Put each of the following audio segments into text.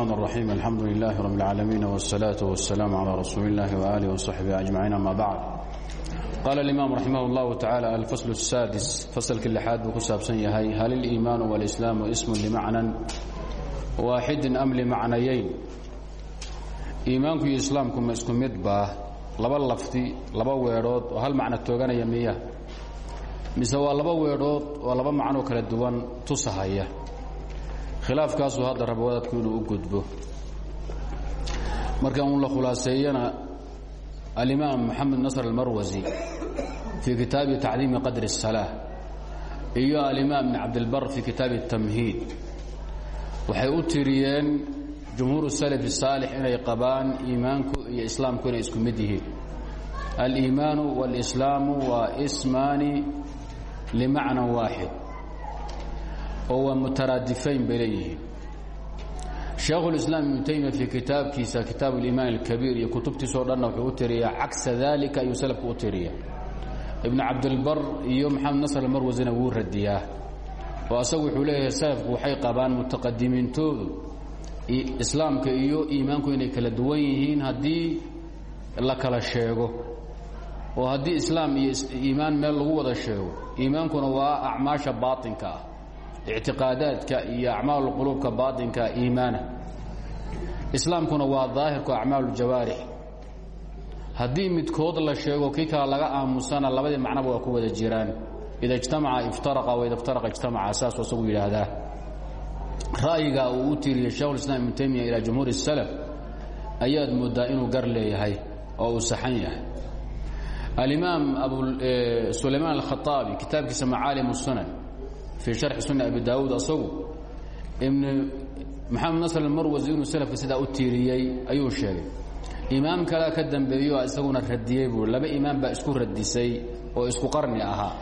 الرحمن الرحيم الحمد لله رب العالمين والصلاة والسلام على رسول الله وآله وصحبه أجمعين أما بعد قال الإمام رحمه الله تعالى الفصل السادس فصل كل حاد بكسابسن يهي هل الإيمان والإسلام اسم لمعنى واحد أم لمعنيين إيمانكم إسلامكم اسكم مدباه laba lafti laba weedhood oo hal macno tooganaya miya mise waa laba weedhood oo laba macnoo kala duwan tusahaya khilaafkaasuu hadda raba wadaadku inuu u gudbo marka un la khulaaseeyana alimaam moxamed nasr almarwasi fii kitaabi tacdiimi qadri الsalaa iyo alimaam ibn cabdilbar fii kitaabi الtamhiid waxay u tiriyeen jumhuur salaf الsaalix inay qabaan iimaanku iyo islaamku inay isku mid yihiin aliimaanu wاlإslaamu waa smaani limacna waaxid oo waa mutaraadifayn bay leeyihiin. Shaekhulislaam ibnu taymiya fii kitaabkiisa kitaab aliimaan alkabiir iyo kutubtiisao dhanna wuxuu u tiriyaa cagsa daalika ayuu salafku u tiriya ibnu cabdilbar iyo maxamed nasr almarwasina wuu radiyaa oo asagu wuxuu leeyahay salafku waxay qabaan mutaqadimiintoodu islaamka iyo iimaanku inay kala duwan yihiin haddii la kala sheego oo haddii islaam iyo iimaan meel lagu wada sheego iimaankuna waa acmaasha baatinka ah ictiqaadaadka iyo acmaal quluubka baainka iimaana islaamkuna waa daahirku acmaal jawaarix haddii midkood la sheego kii laga aamusana labadii macnaba waa ku wada jiraan ida ijtamaca iftaraqa waida iftaraqa ijtamaca saasuu isagu yidhaahdaa ra'yiga uu u tiiriyey shekhulislaam ibnu taymiya ilaa jumhuuri salaf ayaad moodaa inuu gar leeyahay oo uu saxan yahay alimaam abu sulaymaan alkhaaabi kitaabkiisa macaalim sunan fii sharxi sunna abi daawuud asagu ibn maxamed nasr almarwasi inuu salafka sidaa u tiiriyey ayuu sheegay imaam kalea ka dambeeyo isaguna radiyey buu laba imaam baa isku radisay oo isku qarni ahaa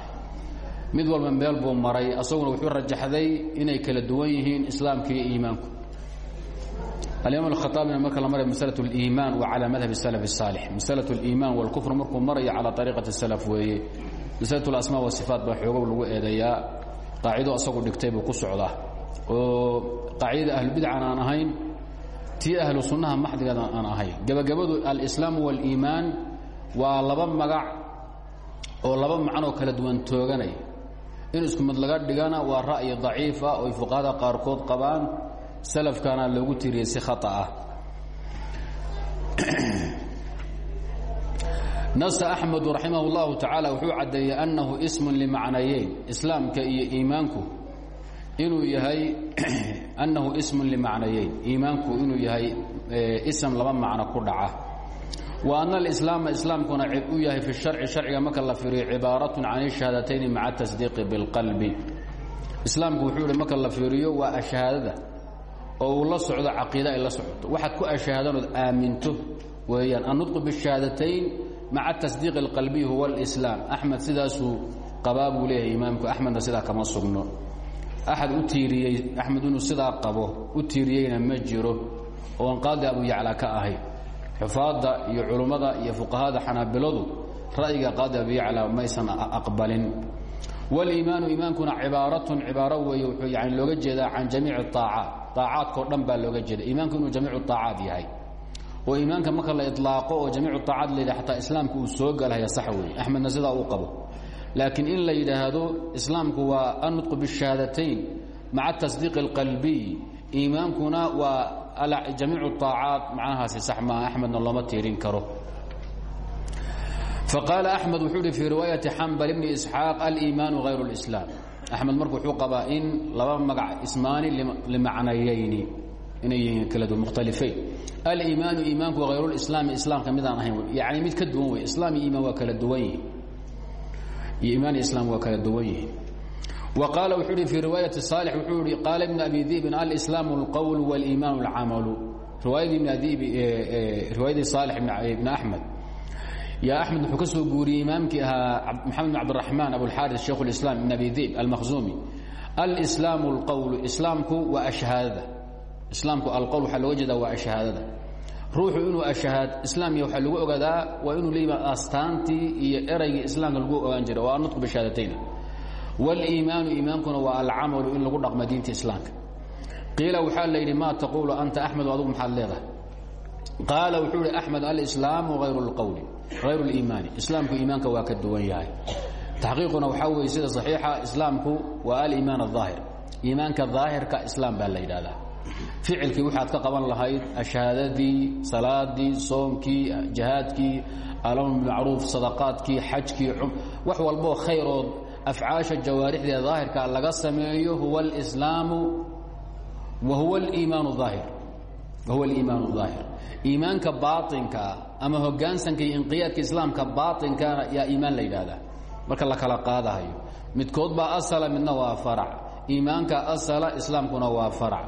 mid walba meel buu maray asaguna wuxuu rajaxday inay kala duwan yihiin islaamka iyo iimaanku alimaam alkhaaabina marka la maray masala اliimaan wa calaa madhab salaf الsaalix masala اliimaan wاlkufr markuu marayo calaa ariiqati salaf weeye masala اlasmaa wasifaat baa xoogow lagu eedeeyaa qaacido asagu dhigtay buu ku socdaa oo qaacidada ahlubidcan aan ahayn tii ahlu sunnaha maxdigeeda aan ahayn gebagabadu alislaam wاliimaan waa laba magac oo laba macnoo kala duwan tooganaya in isku mid laga dhigana waa ra'yi daciifa oo ay fuqahada qaarkood qabaan salafkana loogu tiriyey si khata ah nasa axmedu raximah اllahu tacaala wuxuu caddeeyey annahu ismun limacnayeyn islaamka iyo iimaanku inuu yahay annahu ismun limacnayeyn iimaanku inuu yahay ism laba macno ku dhaca. Wa ana alislaama islaamkuna u yahay fi sharci sharciga marka la fiiriyo cibaaratun can ishahadatayni maca tasdiiqi bilqalbi. Islaamku wuxuu yihi marka la fiiriyo waa ashahaadada oo uu la socdo caqiida ay la socoto waxaad ku ashahaadanood aaminto weeyaan. Annutqu bishahaadatayn maca tasdiiq alqalbiy huwa alislaam axmed sidaasuu qabaa buu leeyahay imaamku axmedna sidaa kama sugno axad u tiiriyey axmed inuu sidaa qabo u tiiriyeyna ma jiro oon qaadi abu yacla ka ahay xufaadda iyo culummada iyo fuqahada xanaabiladu ra'yiga qaadi abu yacla maysan aqbalin waliimaanu iimaankuna cibaaratun cibaaro weeye wuxuu yani looga jeedaa can jamiici aacaat aacaadkao dhan baa looga jeeda iimaanku inuu jamiicu aacaat yahay oo iimaanka marka la ilaaqo oo jamiicu aacaad la yidhaha ataa uu soo galahaya sax weeye. Axmedna uu qabo. Laakiin in la yidhaahdo islaamku waa annutqu bishahaadatayn maca atasdiiq alqalbiy iimaankuna waa jamiicu aacaad macnahaasi sax maaha axmedna looma tiirin karo. Faqaala axmed wuxuu ihi fii riwaayati xambal ibni isxaaq aliimaanu hayru اlislaam axmed marka wuxuu qabaa in laba magac ismaani inay yihiin kala duwan mukhtalifayn aliimaanu iimaanku hayrulislaami islaamka midaan ahayn yani mid ka duwan wey islaam iyo iimaan waa kala duwan yihin iyo iimaan iyo islaam waa kala duwan yihiin wa qaala wuxuu hi fii riwaayati saalix wuxuu ihi qaala ibn abi dibin alislaamu اlqowl wاliimaanu اlcamalu riwaayadii ibn adiib riwaayadii saalix ibn axmed yaa axmed wuxuu ka soo guuriyey imaamkii ahaa maxamed bin cabdiraxmaan abulxaaris shaykh اlislaam ibn abi dib almakhzumi alslaamu اlqowlu islaamku waa ashahaadada islaamku alqowl waxaa looga jeedaa waa ashahaadada. Ruuxu inuu ashahaad islaamiya waxaa lagu ogaadaa waa inuu leeyahay astaantii iyo eraygii islaamka lagu ogaan jiray waa anudku bishahaadatayn waliimaanu iimaankuna waa alcamalu in lagu dhaqma diinta islaamka. Qiila waxaa la yidhi maa taquulu anta axmed adugu maxaad leedahay? Qaala wuxuu ihi axmed alislaamu ayru lqowli hayru liimaani islaamku iimaanka waa ka duwan yahay. Taxqiiquna waxaa weeye sida saxiixa islaamku waa aliimaan aلظaahir iimaanka daahirka islaam baa la yidhahdaa ficilkii waxaad ka qaban lahayd shahaadadii salaadii soomkii jihaadkii alamr bimacruuf sadaqaadkii xajkii wax walboo khayrood afcaasha jawaarixdee daahirkaa laga sameeyo huwa alslaamu wa huwa liimaanu daahir. Wahuwa aliimaanu daahir. Iimaanka baainkaa ama hogaansanka iyo inqiyaadka islaamka baainkaana yaa iimaan la yidhaahdaa. Marka la kala qaadahayo midkood baa asala midna waa farac. Iimaanka asala islaamkuna waa farac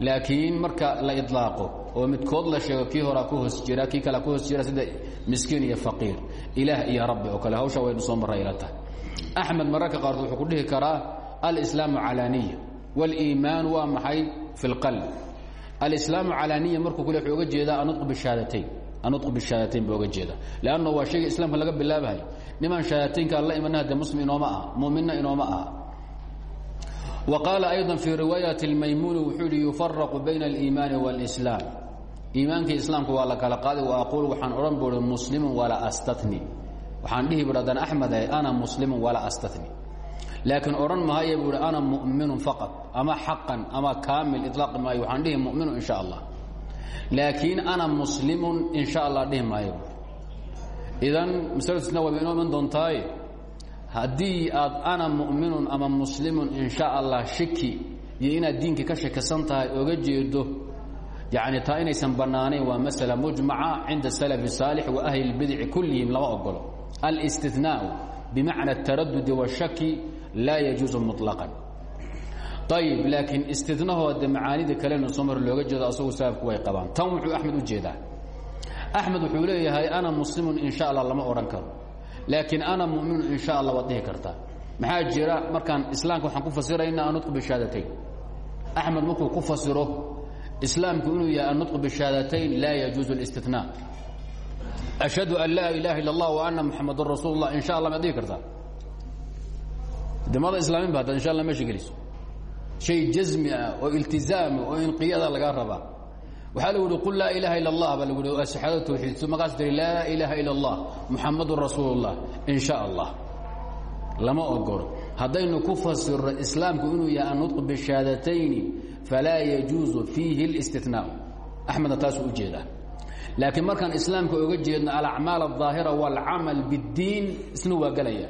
laakiin marka la ilaaqo oo midkood la sheego kii horaa ku hoos jira kii kale ku hoos jira sida miskiin iyo faqiir ilaah iyo rabbi oo kale hawshaa waynu soo marray ila tahay. Axmed mararka qaarkood wuxuu ku dhihi karaa alislaamu calaaniya waliimaan waa maxay? Fi lqalb alislaamu calaaniya markuu kule wuxuu oga jeedaa anudqu bishahaadatayn anudqu bishahaadatayn buu oga jeedaa. Leanna waa shayga islaamka laga bilaabahay niman shahaadateynkaan la imanaha dee muslim inooma aha muminna inooma aha. wa qaala ayضa fii riwaayati اlmaymuuni wuxuu yihi yufaraqu bayna اliimaani wاlslaam iimaankii islaamka waa la kala qaaday wa aquul waxaan odhan buui muslimu walaa astatni waxaan dhihi bu haddana axmed ahay ana muslimu walaa astatni laakiin odhan mahaye buu hi ana mu'minu faqad ama xaqan ama kaamil ilaaqi maayo waxaan dhihi muminu in sha allah laakiin ana muslimun in sha allah dhihi maayo idan maslsna wayba inoo iman doontaaye haddii aad ana mu'minun ama muslimun in sha allah shaki iyo inaad diinka ka shakisan tahay oga jeedo. Yani taa inaysan bannaanayn waa masala mujmaca cinda salafi saalix wa ahli lbidici kullihim lama ogolo alistinaau bimacna ataradudi washaki laa yajuusu muطlaqan ayib laakiin istinahooda macaanida kalena soo mar looga jeedo asagu salafku way qabaan. Tan wuxuu axmed u jeedaa. Axmed wuxuu leeyahay ana muslimun in sha allah lama odhan karo laakiin ana muminun in sha allah waad dhihi kartaa maxaa jira markaan islaamka waxaan ku fasiraynaa anutqu bishahaadatayn axmed markuu ku fasiro islaamku inuu yahay anutqu bishahaadatayn laa yajuuzu اlistinaa ashhadu an laa ilaha illa اllah wa ana muxamadun rasuul اllah in sha allah maad dhihi kartaa dimada islaamin ba haddaad insha allah meesha geliso shay jasmi ah oo iltizaama oo inqiyada lagaa rabaa waxaa lagu uhi qul laa ilaha illa allah baa lagu hi saxaado tawxiid markaas tiri laa ilaaha illa allah muxamadun rasuul اllah in sha allah lama ogolo haddaynu ku fasirno islaamku inuu yahay annutq bishahadatayni falaa yajuuzu fiihi اlاstinaa axmedna taasuu u jeedaa laakiin markaan islaamka oga jeedno alacmaal الظaahira wاlcamal bاddiin isna waa gelaya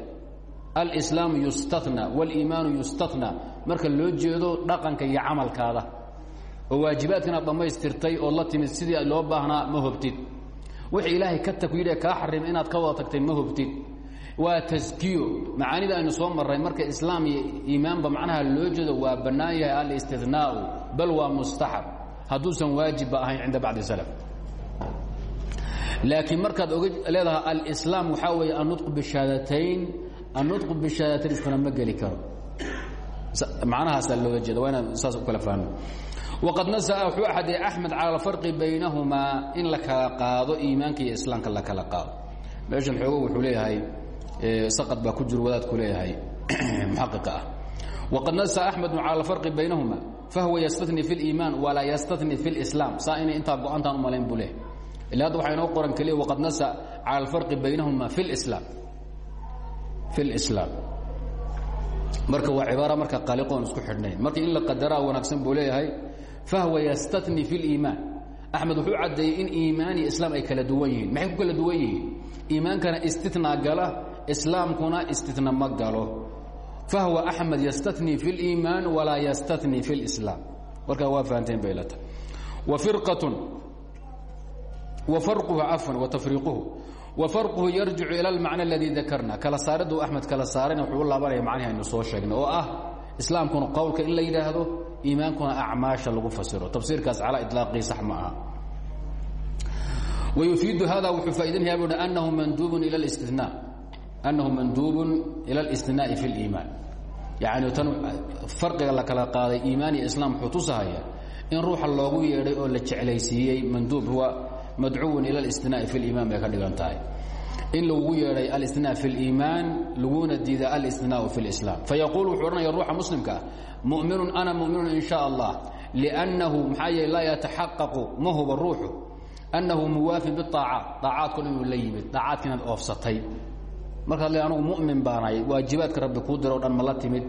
alslaamu yustatna wاliimaanu yustatna marka loo jeedo dhaqanka iyo camalkaada oo waajibaadka inaad dhammaystirtay oo la timid sidii loo baahnaa ma hobtid wixii ilaahay ka takyidhe kaa xarim inaad ka wada tagtay ma hobtid waa taskiyo macaanida aynu soo marray marka islaam iyo iimaanba macnaha loo jeedo waa bannaan yahay alistinaau bal waa mustaxab. Hadduusan waajibba ahayn cinda bacdi salaf. Laakiin markaad oga leedahay alislaam waxaa weeye annutqu bishahaadatayn annutqu bishahaadatayn iskana ma geli karo. Macnahaasaa looga jeeda waa inaan saas u kala fahno waqad nasaha wuxuu axadiyay axmed cala alfarqi baynahumaa in la kala qaado iimaanka iyo islaamka la kala qaado meeshan xoogo wuxuu leeyahay saqad baa ku jiro wadaadku leeyahay muxaqiqa ah waqad nasaha axmedu cala alfarqi baynahuma fahuwa yastani fi liimaan walaa yastani fi lislaam saa inay intaa go'aantaan umalayn buu leeyahay ila hadda waxaa inoo qoran keliya waqad nasaha cala alfarqi baynahuma fi lislaam fi lislaam marka waa cibaara marka qaliqoon isku xidhnayn marka in la qadaraa wanaagsan buu leeyahay fahwa yastatni fi اliimaan axmed wuxuu caddeeyey in iimaan iyo islaam ay kala duwan yihiin maxay ku kala duwan yihiin iimaankana istitnaa gala islaamkuna istitna ma galo fahwa axmed yastatni fi اliimaan walaa yastatni fi اlislaam warkaa waa fahanteen bay la tahay wa firqatun wa farquhu cafwan wa tafriiquhu wa farquhu yarjicu ila almacna aladii dakarna kala saariddu axmed kala saarayna wuxuu u laabanaya macnihi aynu soo sheegnay oo ah islaamkuna qowlka in la yidhaahdo iimaankuna acmaasha lagu fasiro tafsiirkaas calaa ilaaqii sax ma aha wayufiidu hada wuxuu faa'idanaya buuhi anahu manduubun ila اlistina annahu manduubun ila اlistinaa'i fi اliimaan yacni tan farqiga la kala qaaday iimaan iyo islaam wuxuu tusahaya in ruuxa loogu yeedhay oo la jeclaysiiyey manduub huwa madcuwun ila اlistinaa'i fi اliimaan bay ka dhigan tahay in lagugu yeedhay alistinaa fi اliimaan laguna diida alistinaau fi اlislaam fayaquul wuxuu odhanaya ruuxa muslimka ah muminun ana muminun in sha allah. Liannahu maxaa yeele laa yataxaqaqu ma huba ruuxu. Annahu muwaafin biaacaat aacaadkun inuu la yimid aacaadka inaad oofsatay. Markaad le anugu mumin baanahay waajibaadka rabbi kuu diro o dhan ma la timid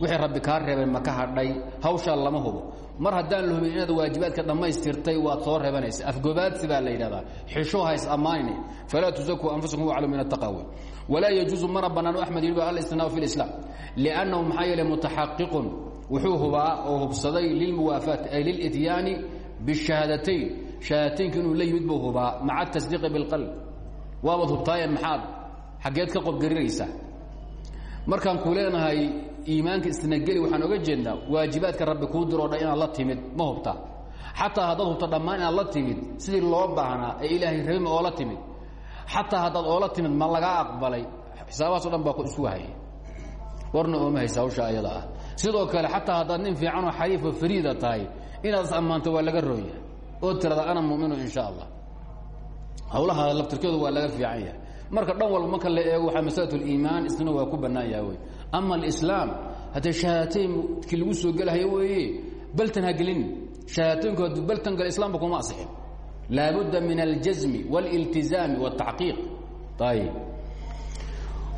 wixii rabbi kaa reebay ma ka hadhay hawshaa lama hubo. Mar haddaan la hubin inaad waajibaadka dhammaystirtay waad soo reebanaysa. Afgobaadsi baa la yidhahdaa xisho hays ammaanine falaa tusakuu anfusakum aclamu min ataqawi walaa yajuusu mana banaano axmed yidhi alistinaau fi lislaam liannahu maxaa yeele mutaxaqiqun wuxuu hubaa oo hubsaday lilmuwaafaati ay lilityaani bishahaadatayn shahaadateynka inuu la yimid buu hubaa maca atasdiiqi bilqalb. Waabaad hubtaaye maxaad xaggeed ka qobgarinaysaa markaan ku leenahay iimaanka isnageli waxaan oga jeednaa waajibaadka rabbi kuu diroo dhan inaad la timid ma hubta. Xataa haddaad hubto dhammaan inaad la timid sidii loo baahnaa ee ilaahay rabima oo la timid. Xataa haddaad oola timid ma lagaa aqbalay. Xisaabahaasoo dhan baa isu wahaya warna ooma haysa hawsha ayada ah. Sidoo kale xataa haddaad nin fiicanoo xariifoo fariida tahay inaad is ammaanto waa laga rooya oo tirada ana muminu in sha allah. Hawlaha laftirkeedu waa laga fiican yahay marka dhan walba marka la eego waxaa masalatu liimaan isna waa ku bannaan yaha wey ama alislaam haddee shahaadateyn lagu soo gelahayo weeye baltan ha gelin shahaadateynku hadduu baltan gala islamka kuma asixin laabudda min aljazmi wاliltizaami wاtaxqiiq ayb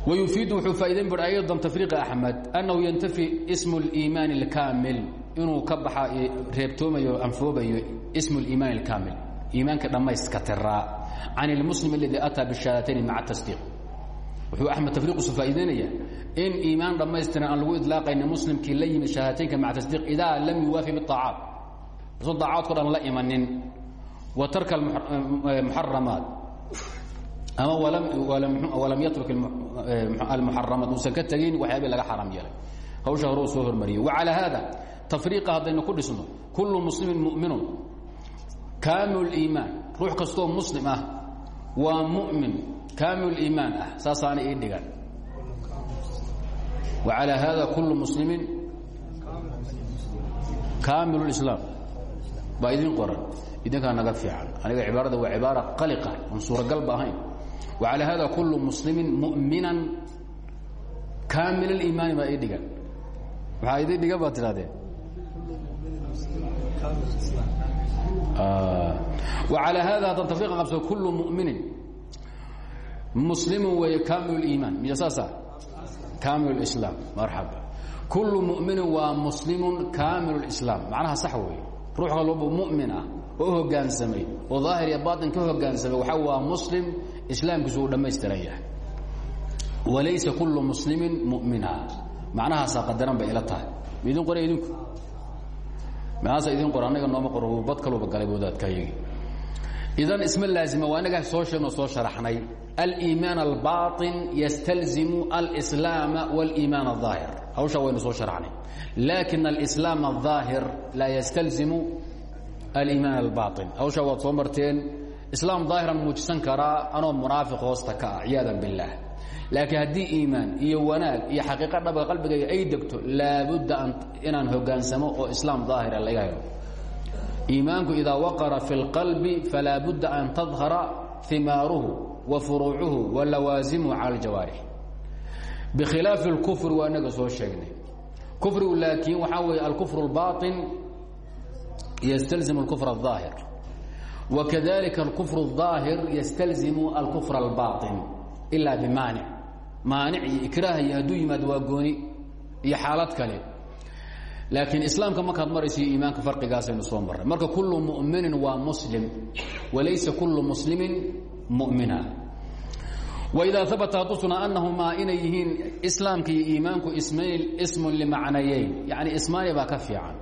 wayufiidu wuxuu faa'idayn bur aydan tafriiq axmed annahu yantafi ismu اliimaan اlkaamil inuu ka baxa reebtoomayo anfoobayo ismu اliimaan اlkaamil iimaanka dhammayska tiraa can اlmuslim اladii ataa bishahaadateyn maca tasdiiq wuxuu axmed tafriiqiisu faa'idaynaya in iimaan dhammaystiran aan lagu idlaaqayna muslimkii la yimid shahaadateynka maca tasdiiq idaa lam yuwaafi biطaacaat asoon daacaadko dhan la imanin wa tarka muxaramaat ama walam yatruk almuxaramaat uusan ka tegin waxyaabii laga xaaraam yeelay hawsha hore uu soo hormariyey wacalaa haada tafriiqa haddaynu ku dhisno kullu muslimin mu'minun kaamil iimaan ruux kastoo muslim ah waa mu'min kaamil iimaan ah saasaana ii dhigan. Wacalaa haada kullu muslimin kaamil islaam. Baa idin qoran idinkaa naga fiican. Aniga cibaarada waa cibaara qaliqa oon suuragalba ahayn. Wacalaa haada kullu muslimin mu'minan kaamil aliimaani baa ii dhigan. Maxaa idin dhigan baad tidhahdeen وعalى hada haddaan tafriqa qabso kullu muminin muslimu weeye kaamil اiimaan miya saasa kaamil اislaam marxaba kullu muminin waa muslimu kaamil اislaam macnaha sax weeye ruux kalba mumin ah oo u hogaansamay oo daahir iyo baaطin ka hogaansamay waxa waa muslim islaamkiisu uu dhammaystiran yahay walaysa kullu muslimin mumina macnahaasaa qadaran bay ila tahay midin qora idinku maaasa idin qor annaga nooma qoro bad kaluba galay wadaadkayagi idan isma laazima waa inaga soo sheegno soo sharaxnay aliimaan albaaطin yastalzimu alslaama wاliimaan الظaahir hawshaa waynu soo sharaxnay laakin alislaam الظaahir laa yastalzimu aliimaan albaaطin hawshaa waad soo marteen islaam daahiran muujisan karaa anoo munaafiq hoosta ka ah ciyaada biاllah laakiin haddii iimaan iyo wanaag iyo xaqiiqa dhabka qalbigayga ay degto laabudda inaan hogaansamo oo islaam daahira laga helo iimaanku idaa waqara fi اlqalbi falaa budda an tadhara himaaruhu wa furuucuhu wa lawaasimuhu cala aljawaarix bikhilaafi اlkufri waa inaga soo sheegnay kufrigu laakiin waxaa weeye alkufr اlbaطin ystalzimu اlkufr الظaahir wakadalika alkufr الظaahir ystalzimu alkufr اlbaطin ilaa bimaanic maanic iyo ikraah iyo hadduu yimaado waa gooni iyo xaalad kale. Laakiin islaamka markaad marayso iyo iimaanka farqigaasaynu soo marray marka kullu mu'minin waa muslim walaysa kullu muslimin mu'mina. Waidaa abata hadduu sugnaa annahumaa inay yihiin islaamka iyo iimaanku ismayn ismun limacnayeyn. Yani ismaani baa ka fiican.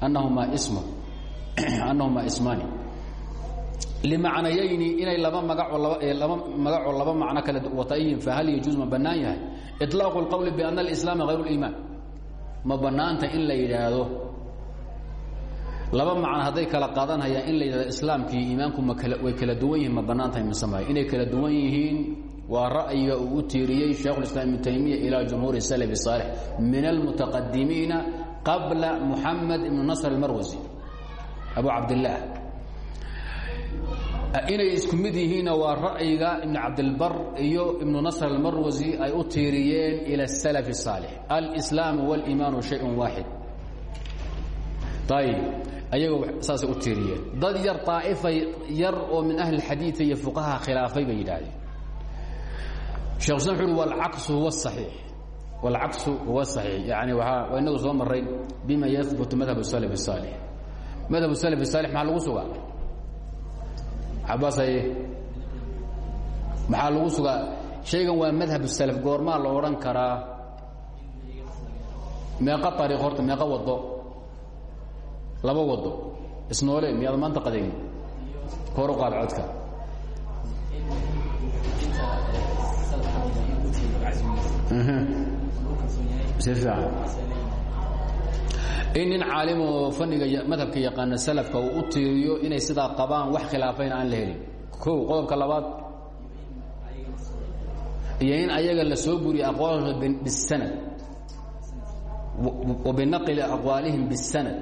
Annahumaa ismun annahumaa ismaani limacnayayni inay laba magacoo laba magacoo laba macno kale watayihin fahal yajuuz ma bannaan yahay iطlaaqu اlqowli biana alislaama hayru اliimaan ma bannaanta in la yidhaahdo laba macno hadday kala qaadanhayaan in la yidhahdo islaamkii iimaanku ma kala way kala duwan yihiin ma bannaan tahay mise maya inay kala duwan yihiin waa ra'yiga uu u tiiriyey shaekhulislaam ibnu taymiya ilaa jumhuuri salaf saalix min almutaqadimiina qabla muxamed ibnu nasr almarwasi abu cabdillaah inay isku mid yihiinna waa ra'yiga ibn cabdilbar iyo ibnu nasr almarwasi ay u tiiriyeen ila اsalaf الsaalix alslaamu wاliimaanu shayء waaxid ayib ayaga saasay u tiiriyeen dad yar طaa'ifa yar oo min ahli اxadiiث iyo fuqaha khilaafay bay yidhaahdeen shekh islam wuxu uhi wاlcaksu huwa الصaxiix wاlcaksu huwa الصaxiix yani waa inagu soo maray bima yahbutu madhab الsalaf الsaalix madhab الsalaf الsaalix maxaa lagu sugaa Cabaas aye maxaa lagu sugaa? Shaygan waa madhab الsalaf goormaa la odhan karaa meeqa ariiq horta meeqa wado laba wado isnoole miyaad maanta qadayn kor u qaad codka. Si fiican in nin caalim oo faniga madhabka yaqaana salafka uu u tiiriyo inay sidaa qabaan wax khilaafayna aan la helin. O qodobka labaad iyo in ayaga la soo guriyo aqwaalooda bisanad wa binaqli aqwaalihim bisanad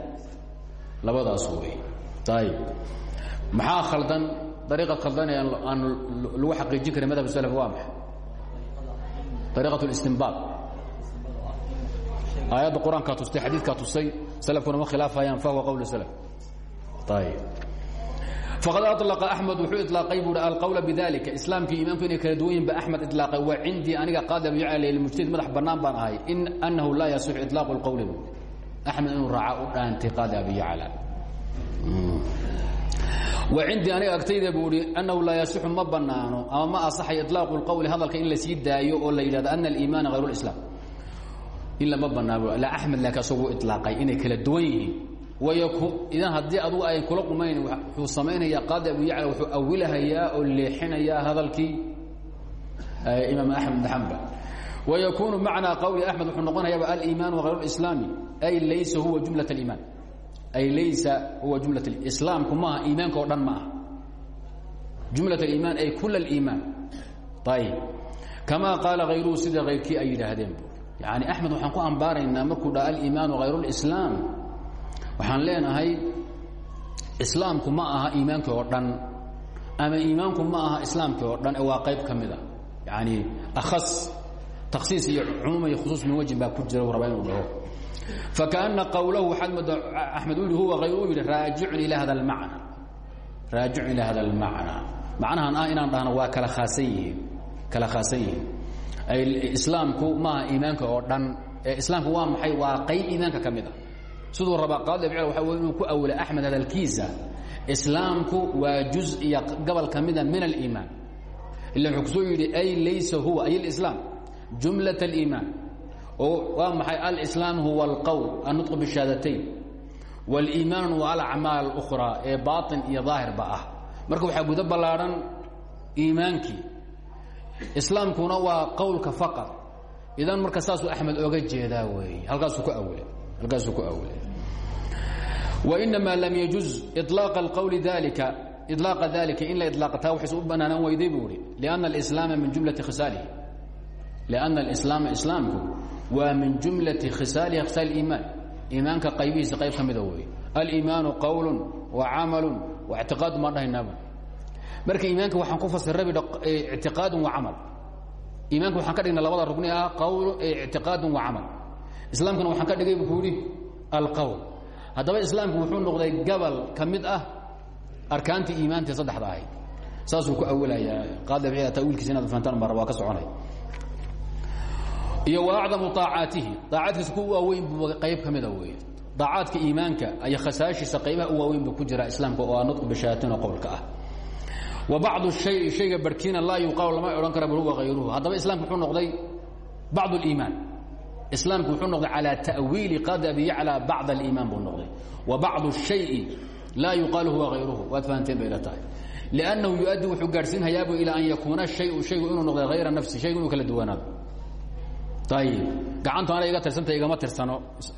labadaas wey ayib maxaa khaldan dariiqa khaldan ee aan lagu xaqiijin karin madhab salaf waa maxay? Dariiqat اlistinbaad aayadda qur'aankaa tustay xadiidkaa tusay salafkuna ma khilaafayaan fahuwa qowl salaf. Faqad alaqa axmed wuxuu ilaaqay buu alqawla bidalika islaamkii iimaanku inay kala duwan yihiin ba axmed ilaaqay waa cindii aniga qaada bn yaclil mujtahid madax bannaan baan ahay. In annahu laa yasixu ilaaqu lqowli bu axmed inuu raaca u dhaantay qaada abi yacla wa cindii aniga agtayda buu ihi annahu laa yasixu ma bannaano ama ma asaxay ilaaqu lqowli hadalka in la sii daayo oo la yidhahdo ana aliimaana hayr اlislaam in lama banaano la axmed laakiin asaguu iطlaaqay inay kala duwan yihiin idan haddii adugu ay kula qumayn wuxuu samaynayaa qaadi abu yacla wuxuu awilahayaa oo leexinayaa hadalkii imaam axmed bn xambal wayakuunu macnaa qowli axmed wuxuu noqonayaaba aliimaanu hayr اlislaami ay laysa huwa jumlaة اliimaan ay laysa huwa jumla islaamku maaha iimaanka oo dhan ma aha jumlaة اliimaan ay kul اliimaan ayb kamaa qaala hayruhu sida hayrkii ay yidhaahdeen yani axmed waxaan ku ambaaraynaa markuu dha aliimaanu hayr اlislaam waxaan leenahay islaamku ma aha iimaankii oo dhan ama iimaanku ma aha islaamkii oo dhan ee waa qayb ka mida yani akhas takhsiis iyo cumuuma iyo khusuus min wajin baa ku jira u raba inuu dhaho. Fakaana qowlahu waxaad moodaa axmed u yihi huwa hayr uu yidhi raajicun ilaa hada almacna. Raajicun ilaa hada almacna. Macnahan ah inaan dhahno waa kala khaasan yihiin kala khaasan yihiin islaamku maaha iimaanka oo dhan. Islaamku waa maxay? Waa qayb iimaanka ka mid ah. a siduu rabaqaadbc waa w inuu ku awilo axmed hadalkiisa islaamku waa juz iyo gobol ka mida ah min aliimaan. Ila wuxuu ku soo yidhi ay laysa huwa ay alislaam jumlat aliimaan. Oo waa maxay? Alislaam huwa alqowl annutqu bishahaadatayn waliimaan wa alacmaal اukhraa ee baaطin iyo daahirba ah. Marka waxaa gudo ballaadhan iimaankii islaamkuna waa qowlka faqad. Idan marka saasuu axmed oga jeedaa weeye halkaasuu ku awle halkaasuu ku awle wainamaa lam yajuz ilaaqa alqowli dalika ilaaqa dalika in la ilaaqa taa waxays u banaanaan weyday buu ihi lianna alislaama min jumlati khisaalihi. Lianna alislaama islaamku waa min jumlati khisaalihi khisaal iimaan. Iimaanka qaybihiisa qayb ka mida weeye aliimaanu qowlu wa camalu wa اctiqaad ma dhahaynaabu marka iimaanka waxaan ku fasirray ictiqaadun eh, wa camal. Iimaanka waxaan ka dhigna labada rugni ah qawl eh, ictiqaadun wa camal. Islaamkana waxaan ka dhigay buu yidhi alqowl haddaba islaamku wuxuu noqday gobol ka mid ah arkaantii iimaantii saddexda ahayd. Saasuu ku awalayaa. Qaad tawiilkiisa inaad fahantaan mara waa ka soconay. Iyo waacdamu aacaatihi aacaadkiisa ku waaweyn buu qayb ka mida ah wey aacaadka iimaanka ayo khasaashiisa qaybaha u waaweyn buu ku jira islaamka oo ah aanadku bishaatin oo qowlka ah bacdu shay shayga barhkiina laa yuqaalu lama odhan kara bal huwa hayruhu haddaba islaamku wuxuu noqday bacd اliimaan islaamku wuxuu noqday calى taأwiili qaadi abi yaclى bacd اliimaan buu noqday wa bacdu الشhayi laa yuqaalu huwa hayruhu waad fahanteen bay ila tahay لأnnahu yuؤaddi wuxuu gaadhsiinhayaabu ilaa an yakuuna شhayu shaygu inuu noqday hayra nafsi shaygu inuu kala duwanaado ayib gacantu ana iga tirsanta igama tirsano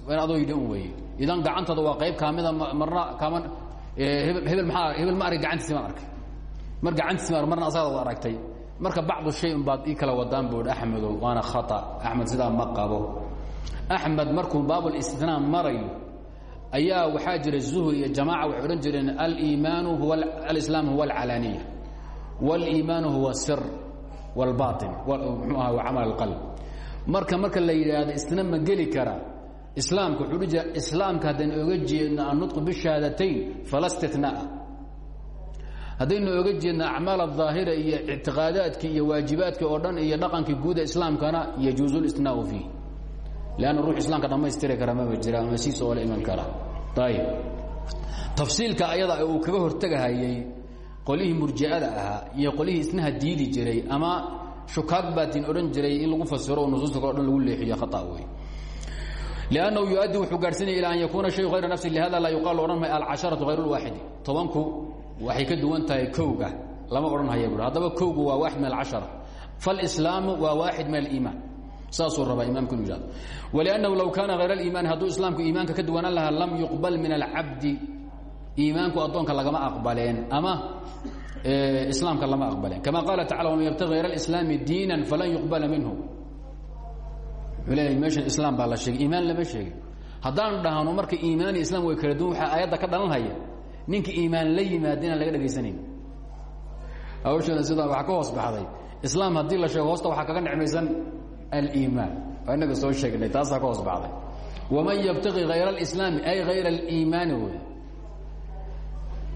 in adoo yidhi un weeye idan gacantada waa qayb kaamida marna kaama hebel maaa hebel ma arag gacantiisi maan arkay mar gacantiisma marna asagaad aragtay. Marka bacdu shay un baad ii kala wadaan buui axmedow waana khaa axmed sidaa ma qabo. Axmed markuu baabulistinaa marayo ayaa waxaa jira zuhri iyo jamaaca waxay odhan jireen aliimaanu huwa alislaam huwa alcalaaniya. Waliimaanu huwa sir wlbain mxuu aha camal alqalb. Marka marka la yidhaahdo istina ma geli kara. Islaamka wuxuu islaamka haddaan oga jeedno anutqu bishahaadatayn fala haddaynu oga jeedna acmaal aahira iyo ictiqaadaadkii iyo waajibaadkii oo dhan iyo dhaqankii guuda islaamkana yajuusulistinaa fiih. Lann ruu islaamka dhammaystiri kara maba jira ama siis oo iman kara. Ayb tafsiilka ayada uu kaga hortegahayay qolihii murjiada ahaa iyo qolihii isnaha diidi jiray ama shukaag baatin odhan jiray in lagu fasiro oo dhan lagu leexiyo khaa wey lannahu yuaddi wuxuu gaadhsiinaya ilaa an yakuuna shayu hayra nafsi lihada laa yuqaalu odhan may alcasharatu hayr waxay ka duwan tahay kowga. Lama odhan haya bui kowgu waa waaxid min alcashara falslaamu waa waaxid min aliimaan saasuu rabaa imaamku inu yihahdo wliannahu low kaana hayra aliimaani hadduu islaamku iimaanka ka duwanaan lahaa lam yuqbal min alcabdi iimaanku addoonka lagama aqbaleen ama eh, islaamka lama aqbaleen. Kama qaala tacala waman yabtagi hayra alislaami diinan falan yuqbala minhu. Wuxuu leeyahay meeshan islaam baa la sheegay iimaan lama sheegin. Haddaan dhahno marka iimaan islam way kala duwan waxaa aayadda ka dhalanhaya ninka iimaan la yimaada inaan laga dhegaysanayn hawshana sidaa waxaa ka hoos islaam haddii la sheego hoosta waxaa kaga necmaysan aliimaan. Waa inaga soo sheegnay taasaa ka hoos baxday. Waman yabtaqi hayra alislaami ay hayra aliimaani wey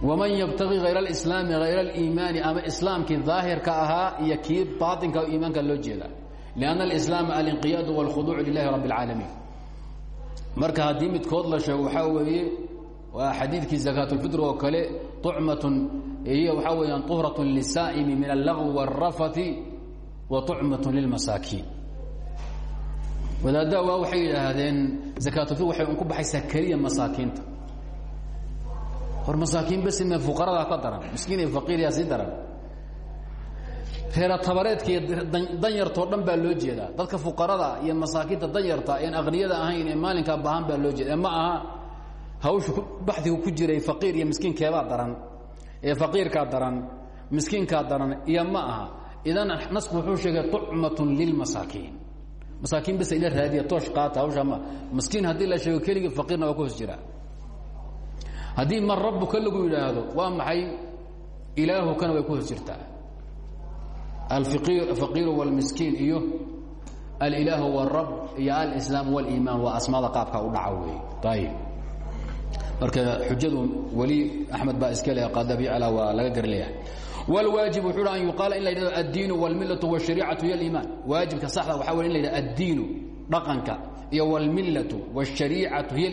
waman yabtaqi hayra alislaami hayra aliimaani ama islaamkii daahirka ahaa iyo kii baatinka o iimaanka loo jeeda. Lianna alislaam alinqiyaadu walkhuduucu lilahi rabi اlcaalamiin marka haddii midkood la sheego waxaa weeye waa xadiidkii zakaatlfitr oo kale ucmatun hiy waxaa weyaan uhratun lisaa'imi min allagwi wاlrafati wa tucmatun lilmasaakiin. Wadaaddaa waa waxay yidhaahdeen zakaatulfitr waxay unku baxaysaa keliya masaakiinta. Hor masaakiin besime fuqaradaa ka daran miskiin iyo faqiiryaa sii daran. Reera tabareedka iyo dhan baa loo jeedaa. Dadka fuqarada iyo masaakiinta danyarta en aqniyada ahayn ee maalinkaa baahan baa loo jeeda ma aha hawshu baxdigu ku jiray faqiir iyo miskiinkeebaa daran ee faqiirkaa daran miskiinkaa daran iyo ma aha idan nasku wuxuu sheegay tucmatun lilmasaakiin masaakiin bas ila raadiya toosh qaata hawshaa ma miskiin haddii la sheego keligii faqiirna waa ku hoos jiraa haddii man rabbuka lagu yidhaahdo waa maxay ilaahukana way ku hoos jirtaa alfaqiir wاlmiskiin iyo alilaah wاrab iyo alislaam wاliimaan waa asmaada qaabka u dhaca wey ayib marka xujadu weli axmed baa iska le qadabicla waa laga garleeyahay wاlwaajib wuxuu an yuqaala in la yidhahdo addiinu wاlmilaةu wالشhariicatu iyo اliimaan waajibka saxda waxa wey in la yidhahdo addiinu dhaqanka iyo wاlmilaةu wالشhariicatu hiy